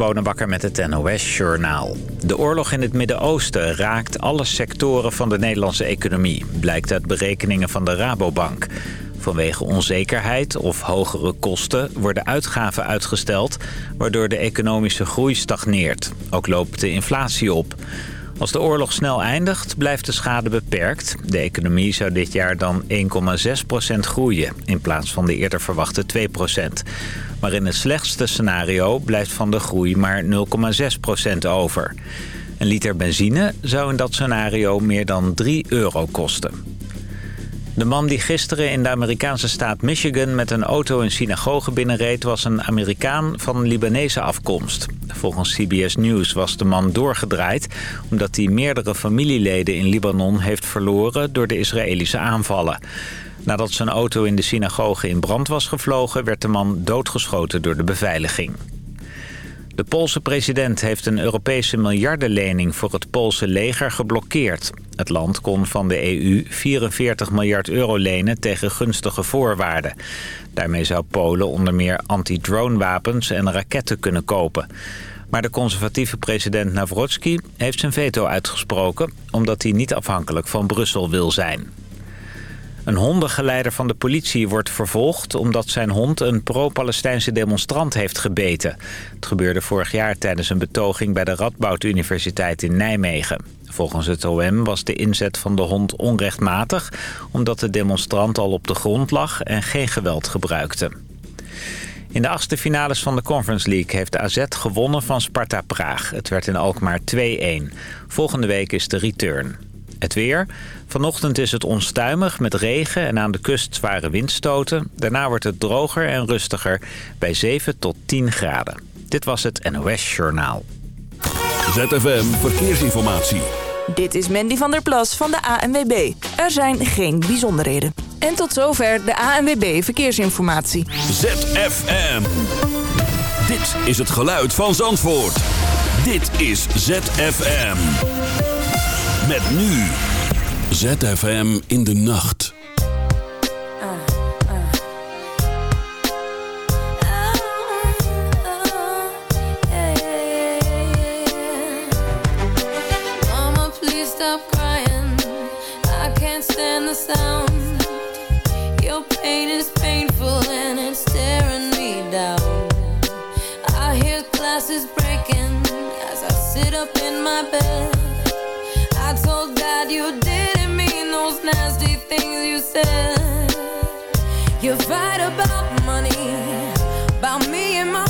Bonenbakker met het NOS Journaal. De oorlog in het Midden-Oosten raakt alle sectoren van de Nederlandse economie... blijkt uit berekeningen van de Rabobank. Vanwege onzekerheid of hogere kosten worden uitgaven uitgesteld... waardoor de economische groei stagneert. Ook loopt de inflatie op. Als de oorlog snel eindigt, blijft de schade beperkt. De economie zou dit jaar dan 1,6% groeien... in plaats van de eerder verwachte 2% Maar in het slechtste scenario blijft van de groei maar 0,6% over. Een liter benzine zou in dat scenario meer dan 3 euro kosten. De man die gisteren in de Amerikaanse staat Michigan met een auto een synagoge binnenreed... was een Amerikaan van Libanese afkomst. Volgens CBS News was de man doorgedraaid... omdat hij meerdere familieleden in Libanon heeft verloren door de Israëlische aanvallen. Nadat zijn auto in de synagoge in brand was gevlogen... werd de man doodgeschoten door de beveiliging. De Poolse president heeft een Europese miljardenlening voor het Poolse leger geblokkeerd. Het land kon van de EU 44 miljard euro lenen tegen gunstige voorwaarden. Daarmee zou Polen onder meer anti-drone-wapens en raketten kunnen kopen. Maar de conservatieve president Navrotski heeft zijn veto uitgesproken... omdat hij niet afhankelijk van Brussel wil zijn. Een hondengeleider van de politie wordt vervolgd omdat zijn hond een pro-Palestijnse demonstrant heeft gebeten. Het gebeurde vorig jaar tijdens een betoging bij de Radboud Universiteit in Nijmegen. Volgens het OM was de inzet van de hond onrechtmatig... omdat de demonstrant al op de grond lag en geen geweld gebruikte. In de achtste finales van de Conference League heeft AZ gewonnen van Sparta Praag. Het werd in Alkmaar 2-1. Volgende week is de return. Het weer. Vanochtend is het onstuimig met regen en aan de kust zware windstoten. Daarna wordt het droger en rustiger bij 7 tot 10 graden. Dit was het NOS Journaal. ZFM Verkeersinformatie. Dit is Mandy van der Plas van de ANWB. Er zijn geen bijzonderheden. En tot zover de ANWB Verkeersinformatie. ZFM. Dit is het geluid van Zandvoort. Dit is ZFM. Met nu ZFM in de nacht. Breaking as I sit up in my bed. You didn't mean those nasty things you said. You fight about money, about me and my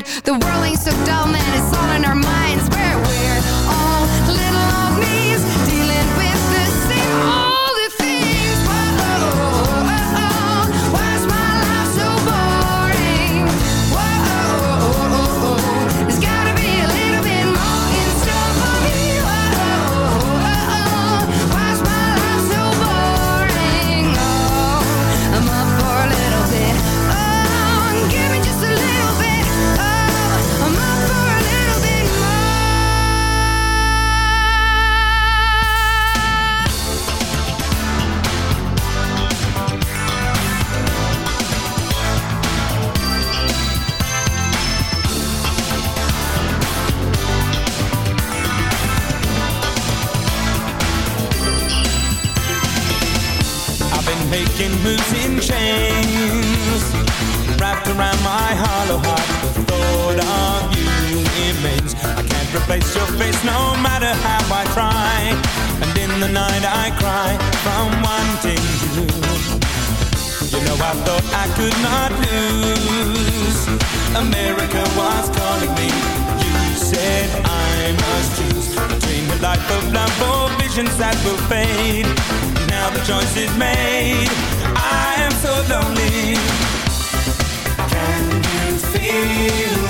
the I thought I could not lose. America was calling me. You said I must choose between the life of love or visions that will fade. Now the choice is made. I am so lonely. Can you feel?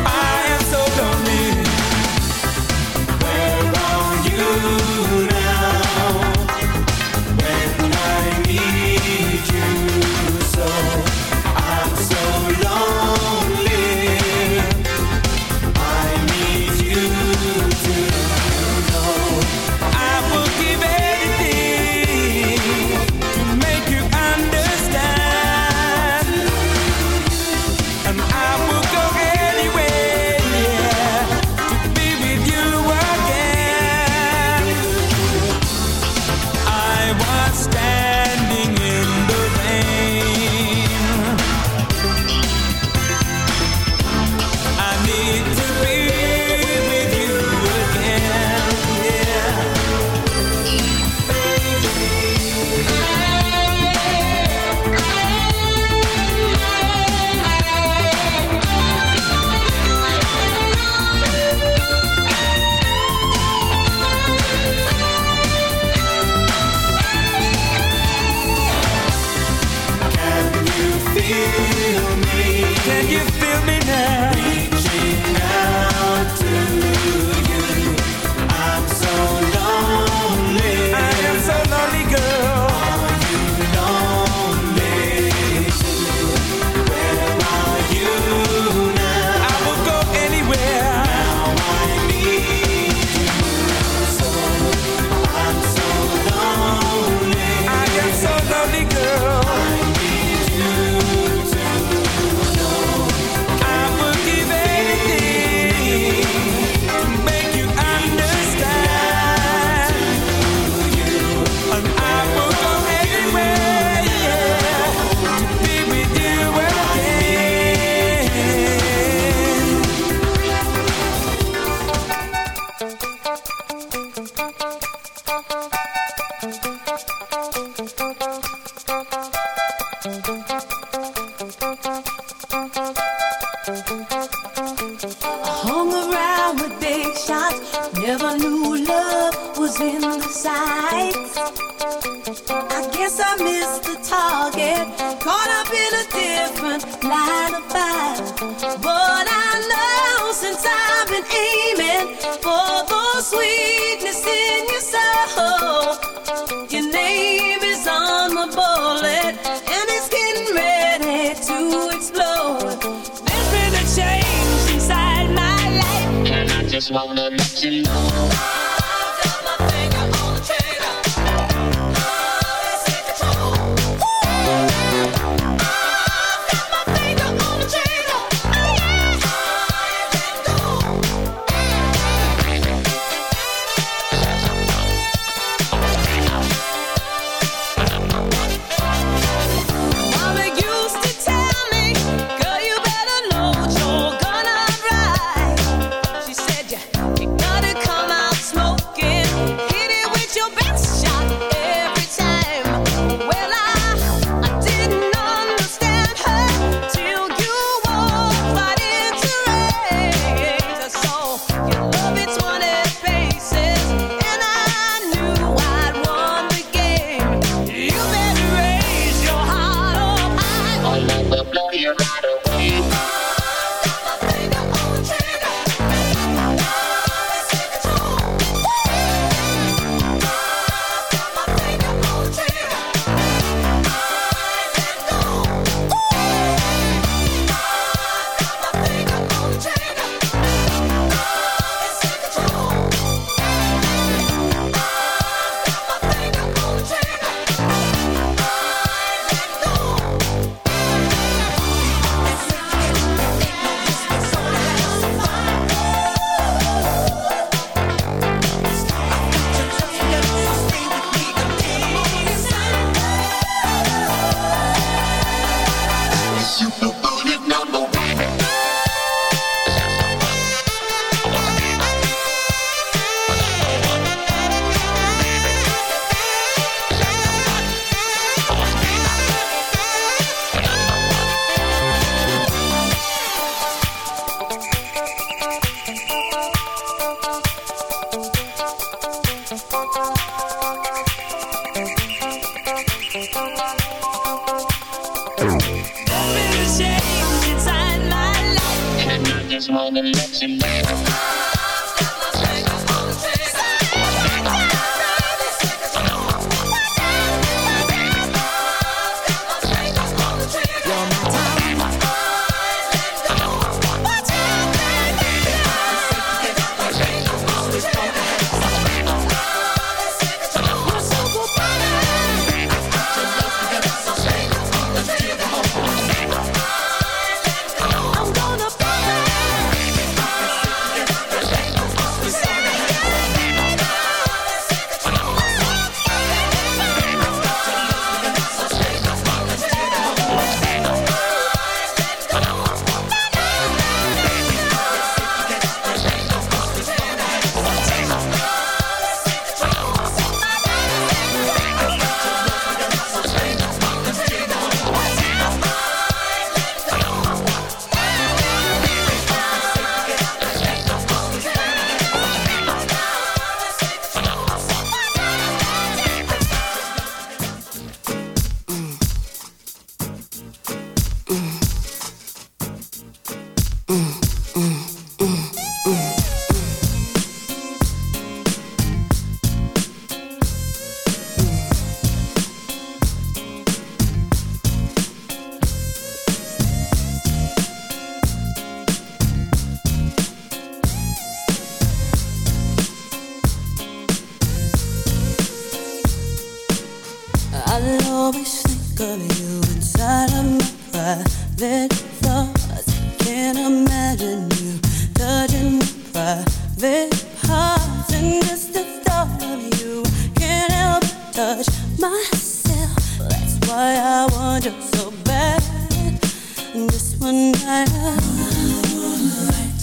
One right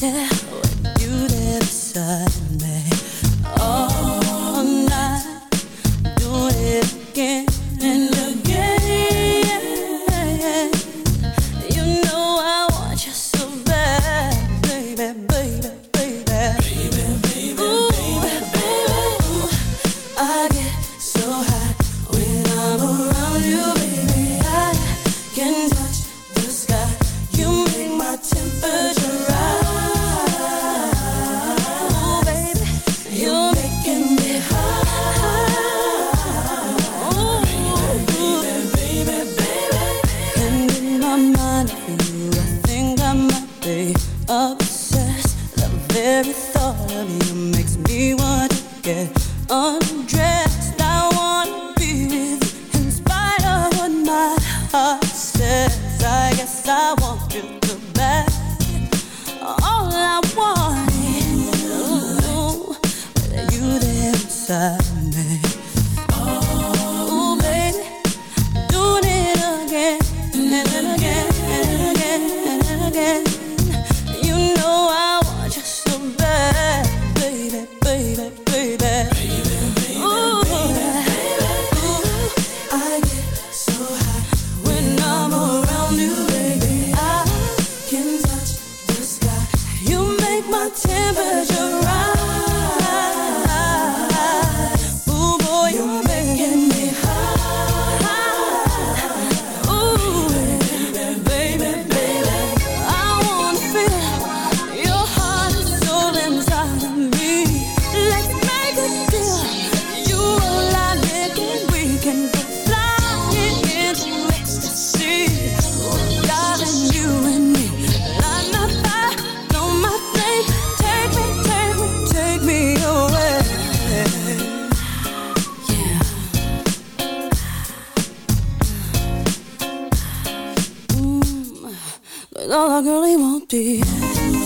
with you there beside be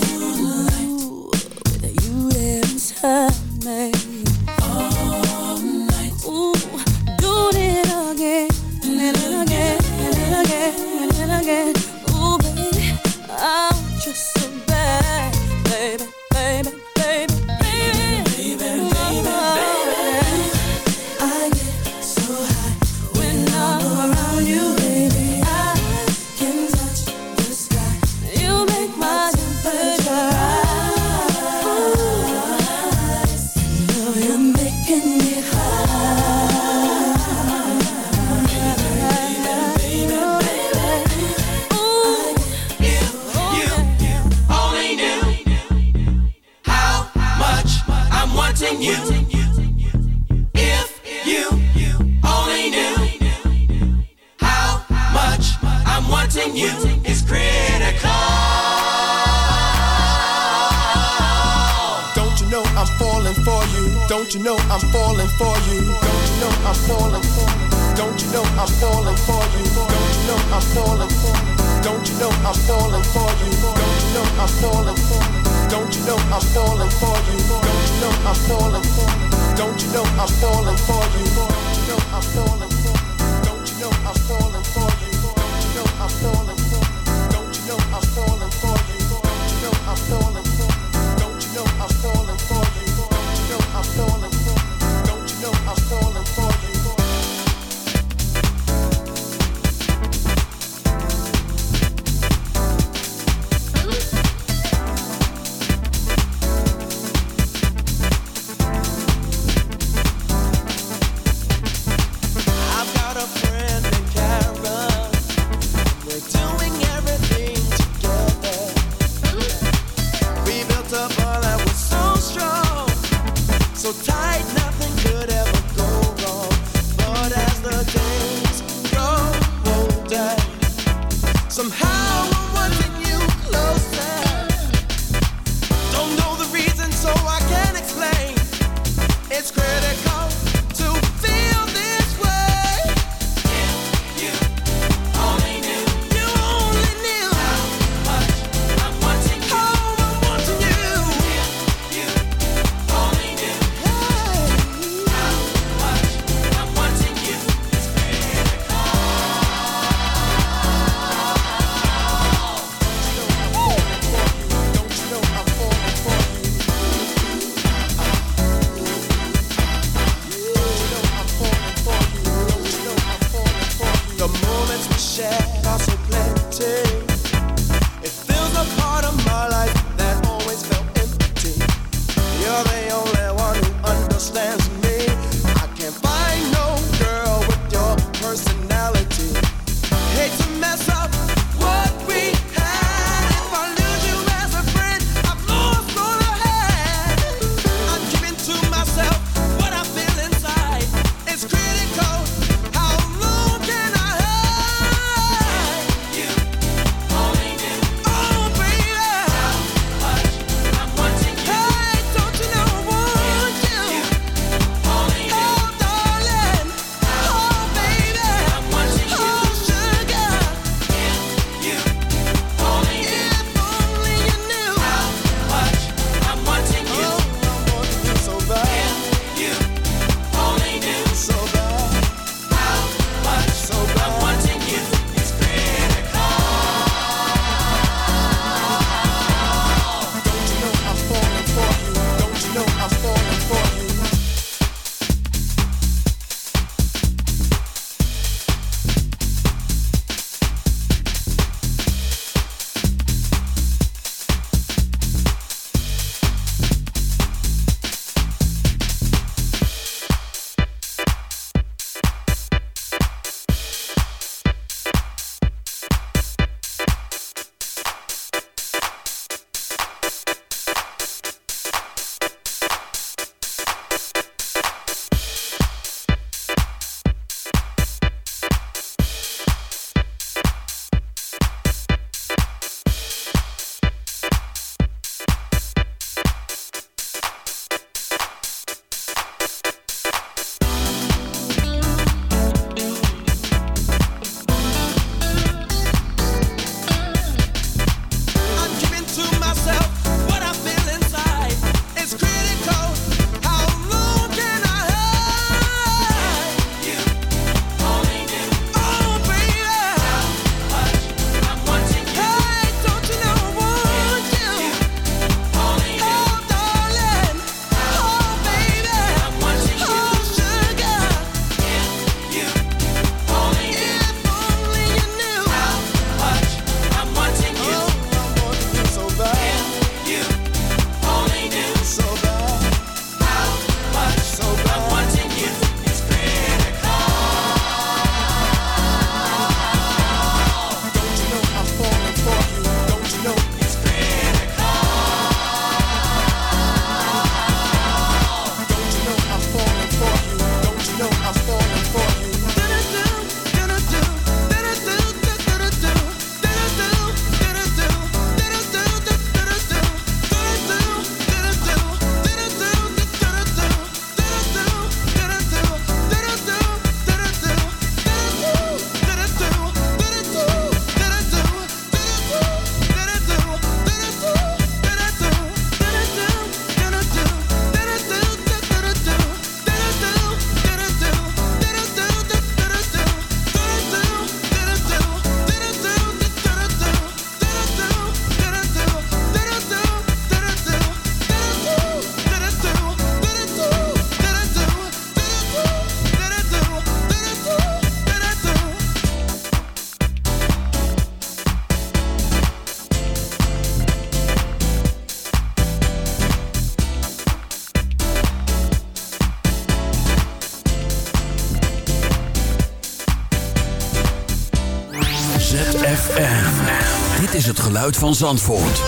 van Zandvoort.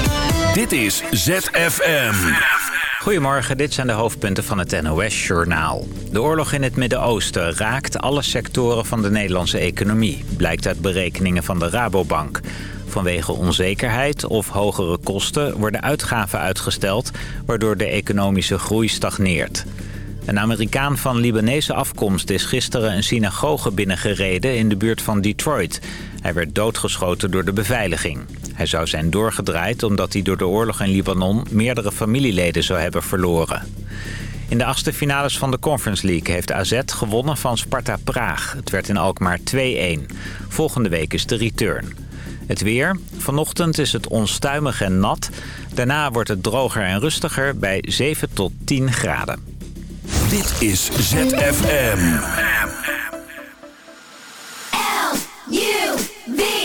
Dit is ZFM. Goedemorgen, dit zijn de hoofdpunten van het NOS-journaal. De oorlog in het Midden-Oosten raakt alle sectoren van de Nederlandse economie... blijkt uit berekeningen van de Rabobank. Vanwege onzekerheid of hogere kosten worden uitgaven uitgesteld... waardoor de economische groei stagneert. Een Amerikaan van Libanese afkomst is gisteren een synagoge binnengereden in de buurt van Detroit. Hij werd doodgeschoten door de beveiliging. Hij zou zijn doorgedraaid omdat hij door de oorlog in Libanon meerdere familieleden zou hebben verloren. In de achtste finales van de Conference League heeft AZ gewonnen van Sparta Praag. Het werd in Alkmaar 2-1. Volgende week is de return. Het weer. Vanochtend is het onstuimig en nat. Daarna wordt het droger en rustiger bij 7 tot 10 graden. Dit is ZFM. L U V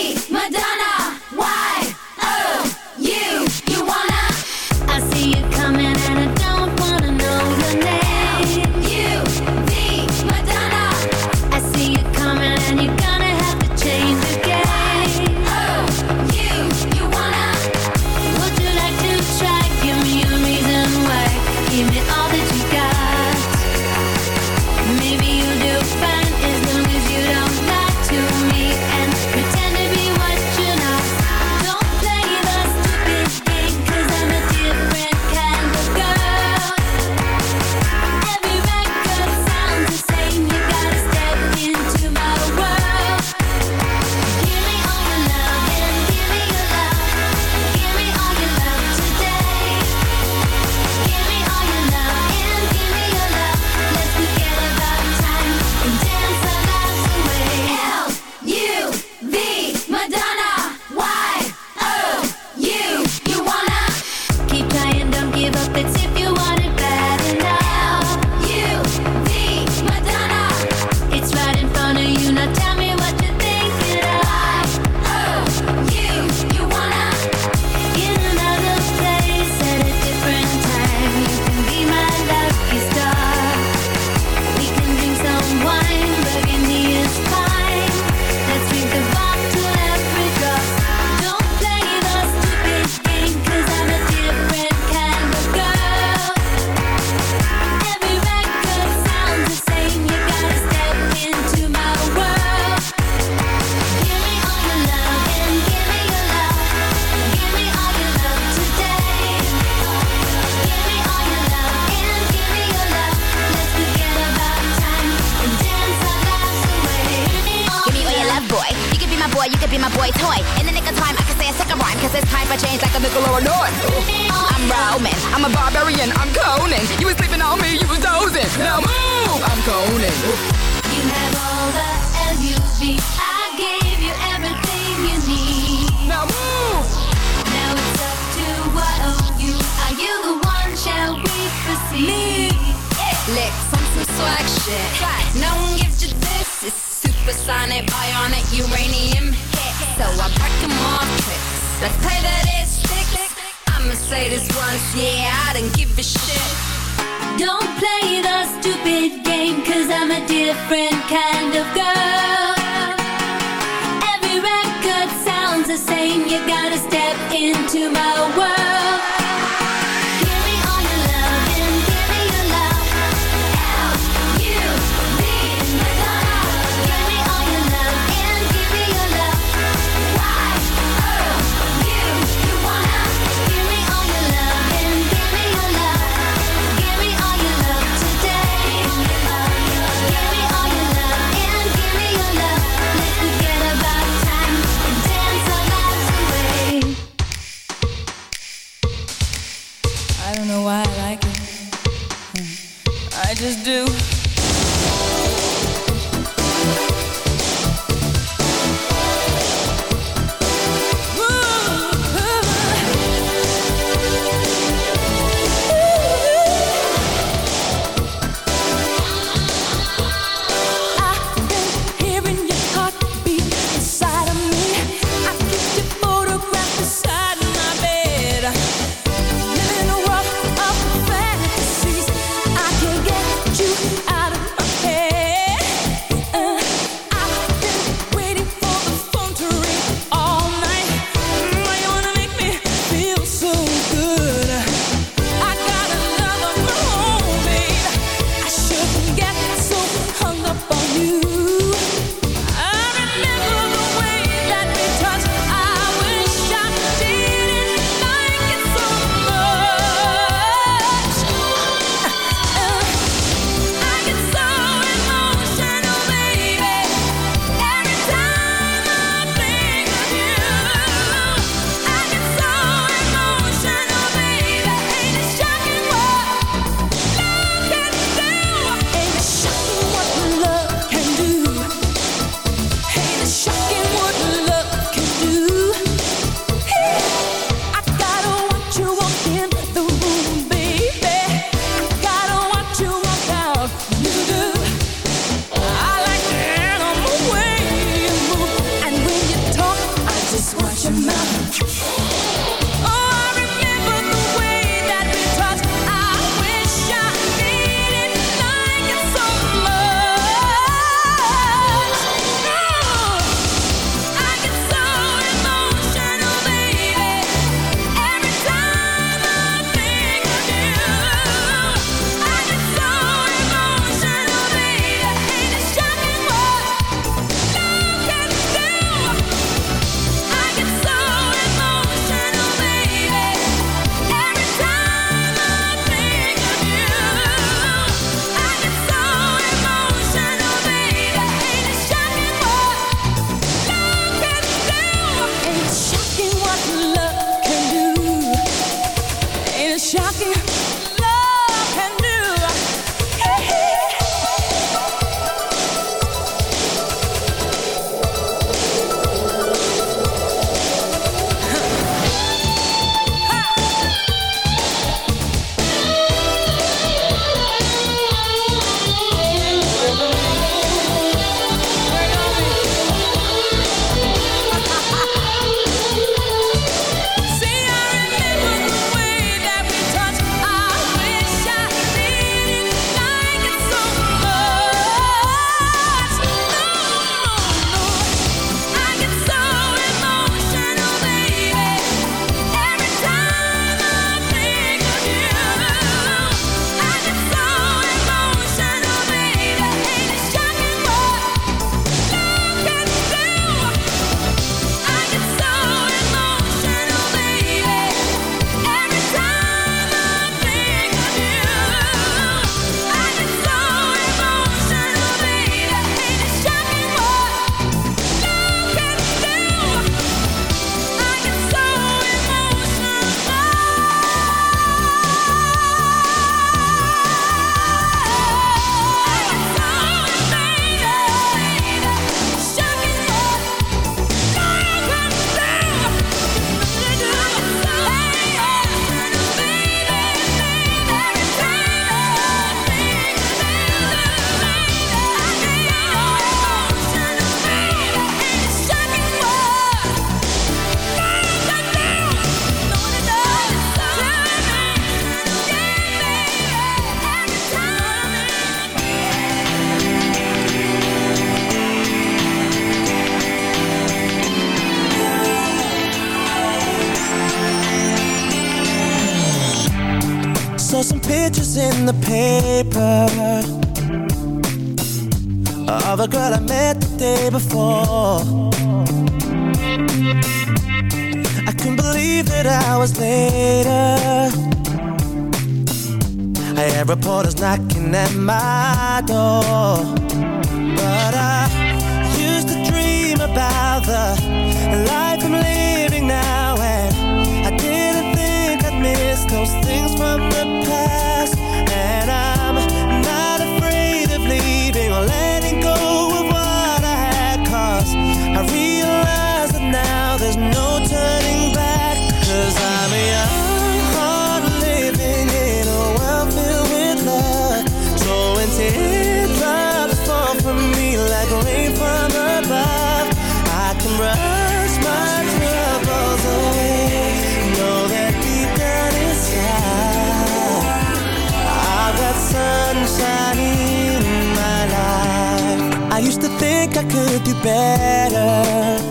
you better.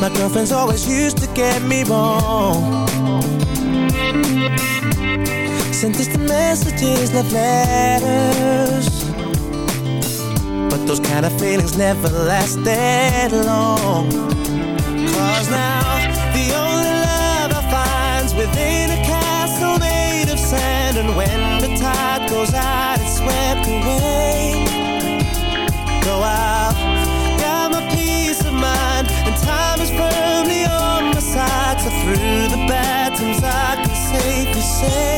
My girlfriend's always used to get me wrong. Sent us the messages, love letters. But those kind of feelings never lasted long. Cause now say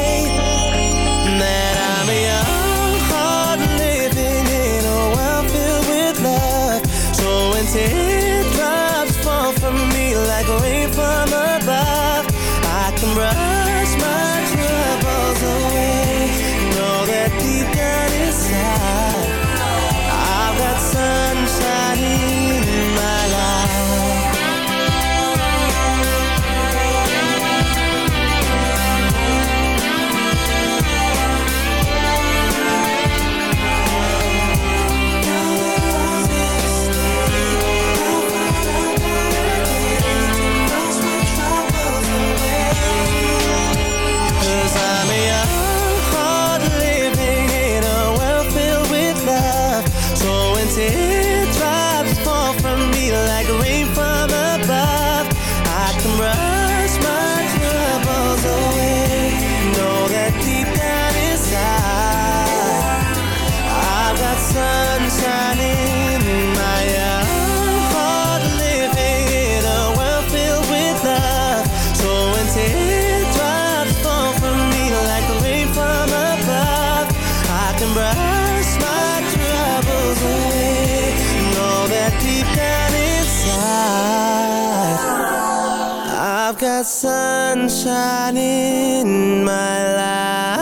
not in my life.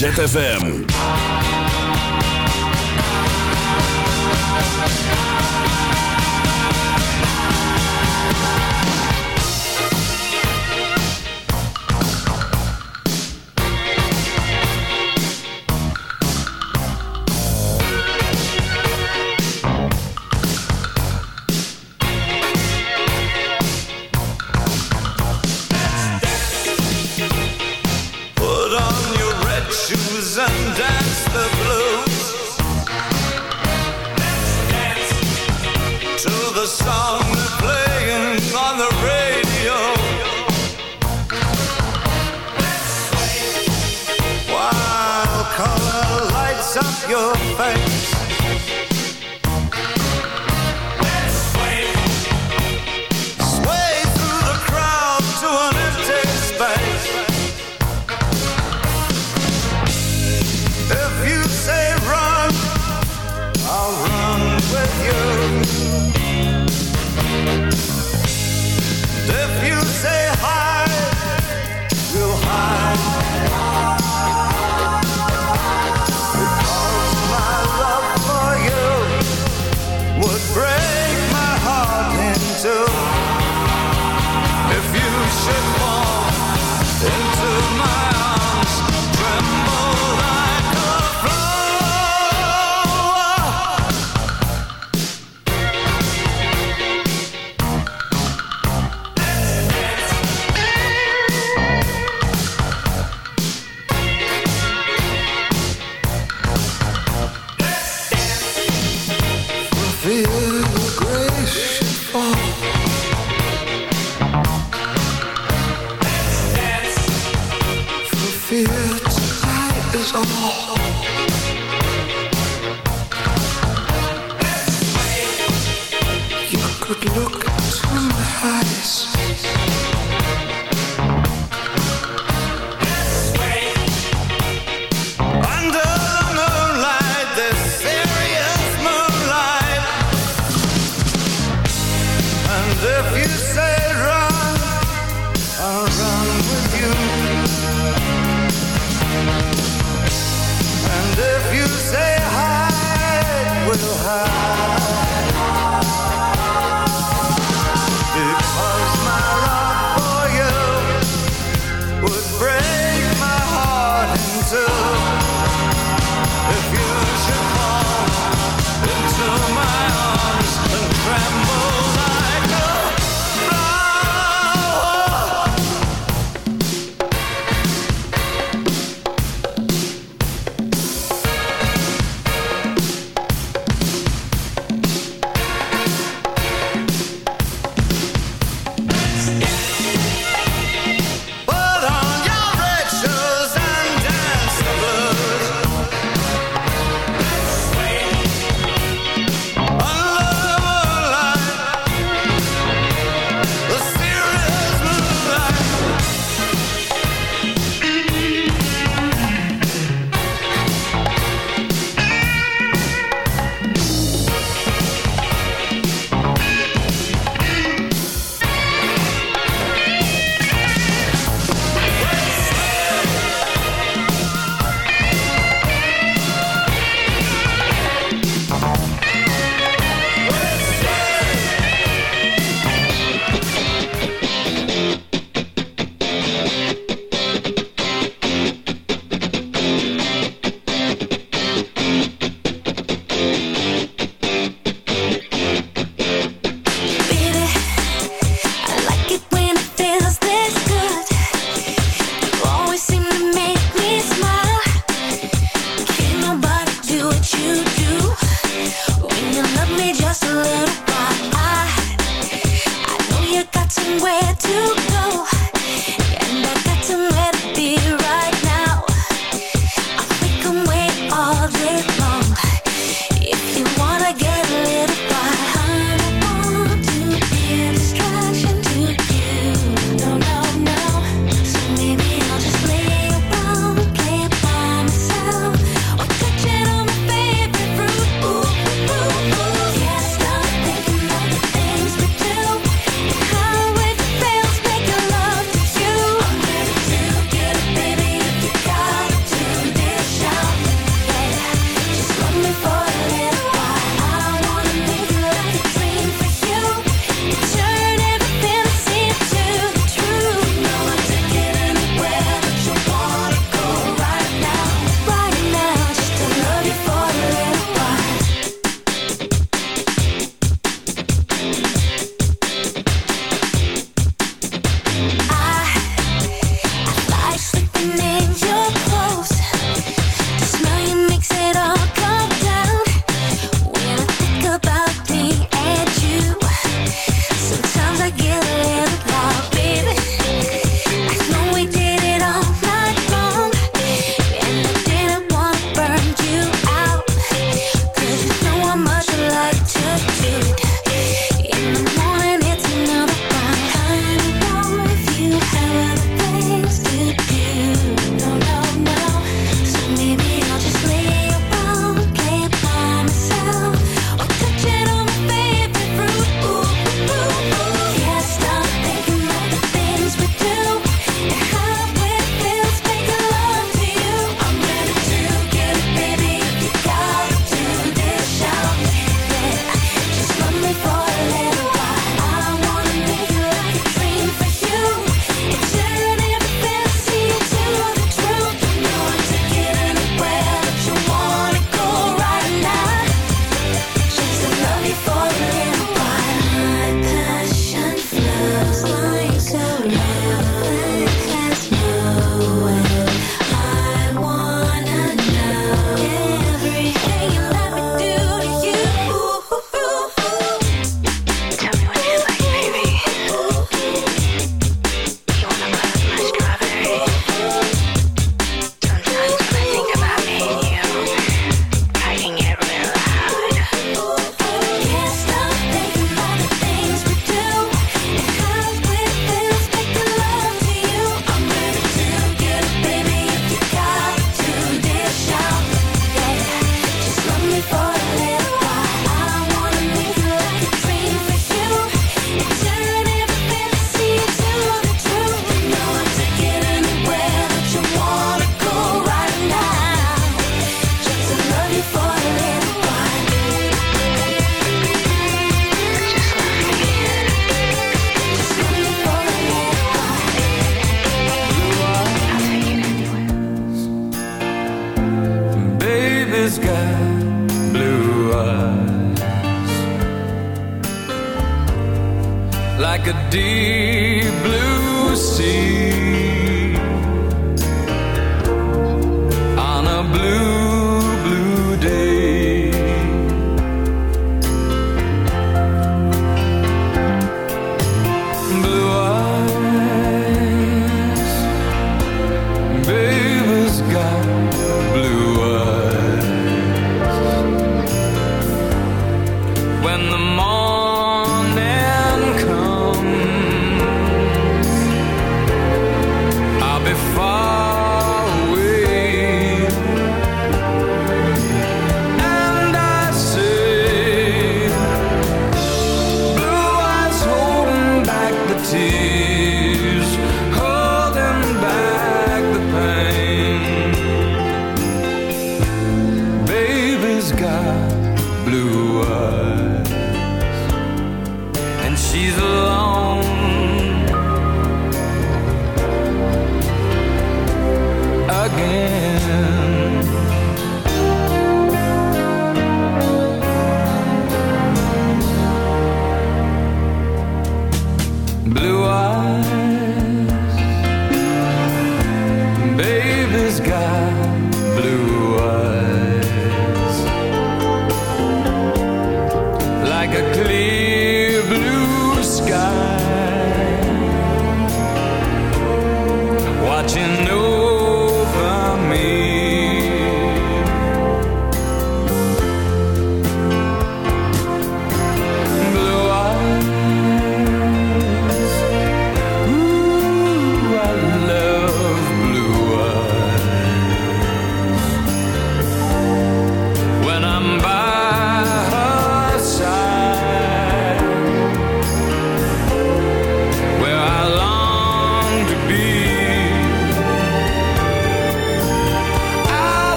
ZFM.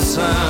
the sun.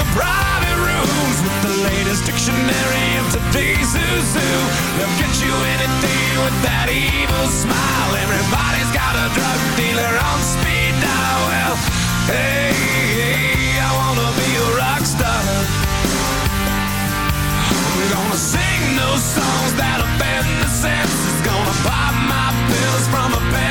the private rooms with the latest dictionary of today's who. They'll get you anything with that evil smile. Everybody's got a drug dealer on speed dial. Well, hey, hey I wanna be a rock star. We're gonna sing those songs that offend the senses. Gonna pop